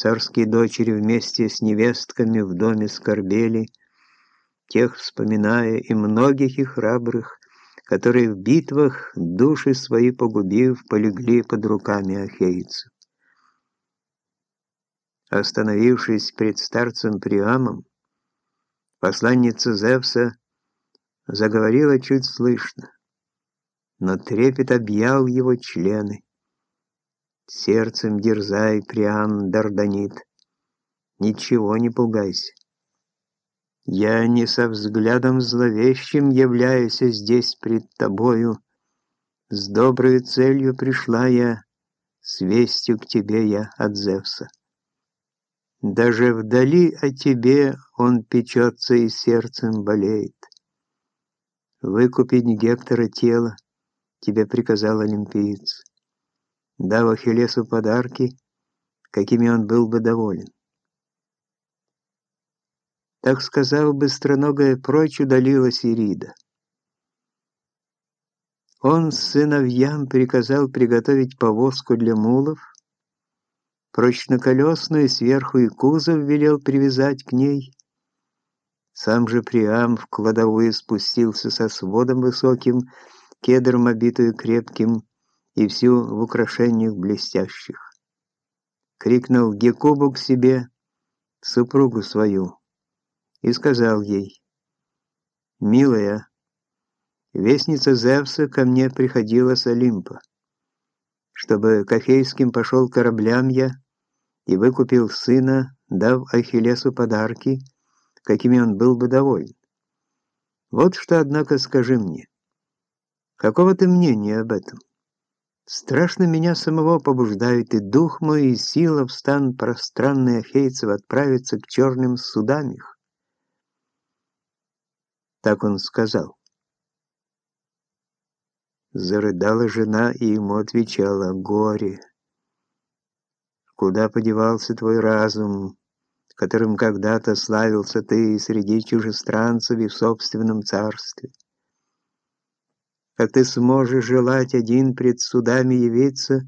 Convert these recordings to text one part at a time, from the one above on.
Царские дочери вместе с невестками в доме скорбели, тех вспоминая и многих и храбрых, которые в битвах, души свои погубив, полегли под руками ахейцев. Остановившись пред старцем Приамом, посланница Зевса заговорила чуть слышно, но трепет объял его члены. Сердцем дерзай, Приам Дарданит, ничего не пугайся. Я не со взглядом зловещим являюсь здесь пред тобою, с доброй целью пришла я, с вестью к тебе я от Зевса. Даже вдали о тебе он печется и сердцем болеет. Выкупить Гектора тело тебе приказал олимпиец, дав Ахиллесу подарки, какими он был бы доволен. Так сказав, быстроногая прочь удалилась Ирида. Он сыновьям приказал приготовить повозку для мулов, прочноколесную сверху и кузов велел привязать к ней. Сам же Приам в кладовую спустился со сводом высоким, кедром обитую крепким, и всю в украшениях блестящих. Крикнул Гекубу к себе, супругу свою, и сказал ей, «Милая, вестница Зевса ко мне приходила с Олимпа чтобы к Ахейским пошел кораблям я и выкупил сына, дав Ахиллесу подарки, какими он был бы доволен. Вот что, однако, скажи мне, какого ты мнения об этом? Страшно меня самого побуждают, и дух мой, и сила в стан пространный ахейцев отправиться к черным судам их. Так он сказал. Зарыдала жена и ему отвечала «Горе! Куда подевался твой разум, которым когда-то славился ты среди чужестранцев и в собственном царстве? Как ты сможешь желать один пред судами явиться,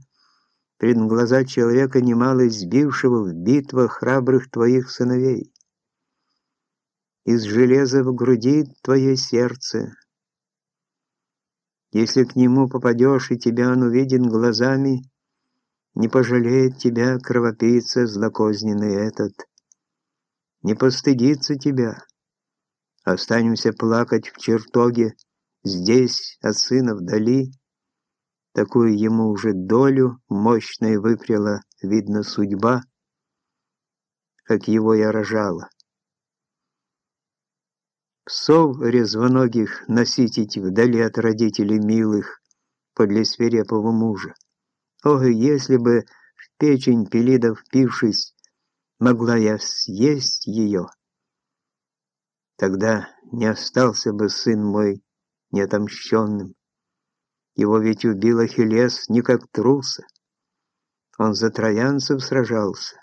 пред глаза человека, немало избившего в битвах храбрых твоих сыновей? Из железа в груди твое сердце — если к нему попадешь, и тебя он увидит глазами, не пожалеет тебя кровопийца злокозненный этот, не постыдится тебя. Останемся плакать в чертоге, здесь, от сына вдали. Такую ему уже долю мощной выпряла, видно, судьба, как его я рожала. Псов резвоногих носить вдали от родителей милых, подле свирепого мужа. Ох, если бы в печень пелида впившись, могла я съесть ее, тогда не остался бы сын мой неотомщенным. Его ведь убил Ахиллес не как труса. Он за троянцев сражался,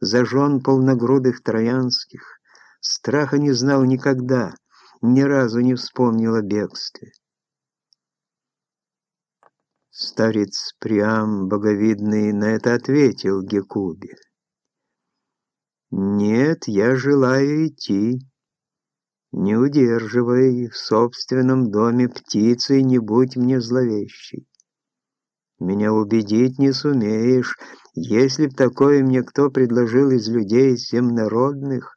за жен полногрудых троянских, Страха не знал никогда, ни разу не вспомнил о бегстве. Старец Приам, боговидный, на это ответил Гекубе. «Нет, я желаю идти. Не удерживай в собственном доме птицы, не будь мне зловещей. Меня убедить не сумеешь, если б такое мне кто предложил из людей земнородных,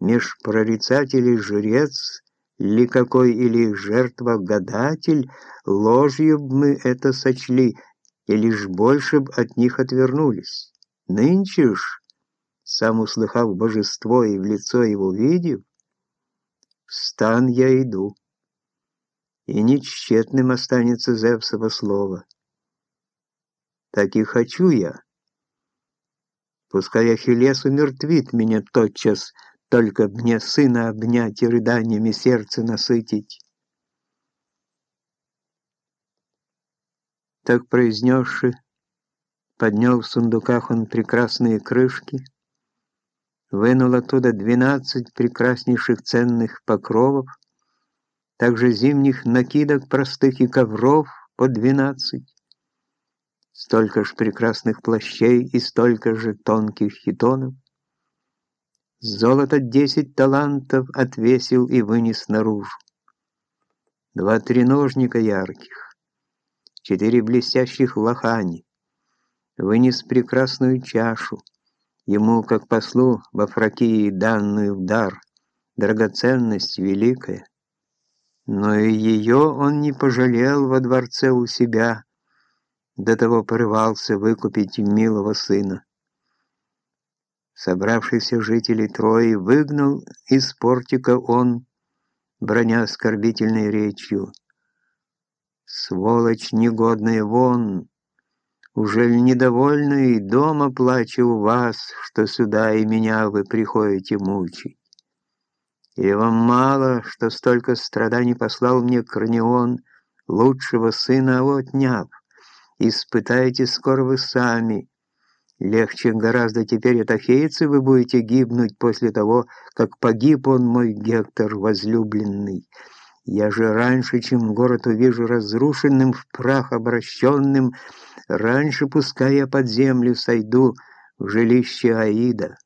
меж прорицателей жрец ли какой или жертва-гадатель, ложью б мы это сочли, и лишь больше б от них отвернулись. Нынче ж, сам услыхав божество и в лицо его видев, в стан я иду, и нечтетным останется Зевсово слово. Так и хочу я. Пускай Ахиллес умертвит меня тотчас, только мне сына обнять и рыданиями сердце насытить. Так произнесши, поднял в сундуках он прекрасные крышки, вынул оттуда двенадцать прекраснейших ценных покровов, также зимних накидок простых и ковров по двенадцать, столько ж прекрасных плащей и столько же тонких хитонов. Золото десять талантов отвесил и вынес наружу. Два треножника ярких, четыре блестящих лохани, вынес прекрасную чашу, ему, как послу во Фракии, данную в дар, драгоценность великая. Но и ее он не пожалел во дворце у себя, до того порывался выкупить милого сына. Собравшихся жителей Трои выгнал из портика он, броня оскорбительной речью. «Сволочь негодная вон! Уже ли недовольны и дома плачу у вас, что сюда и меня вы приходите мучить? И вам мало, что столько страданий послал мне Корнеон, лучшего сына отняв? Испытайте скоро вы сами, Легче гораздо теперь от ахейцы вы будете гибнуть после того, как погиб он, мой Гектор возлюбленный. Я же раньше, чем город увижу разрушенным, в прах обращенным, раньше, пускай я под землю сойду в жилище Аида».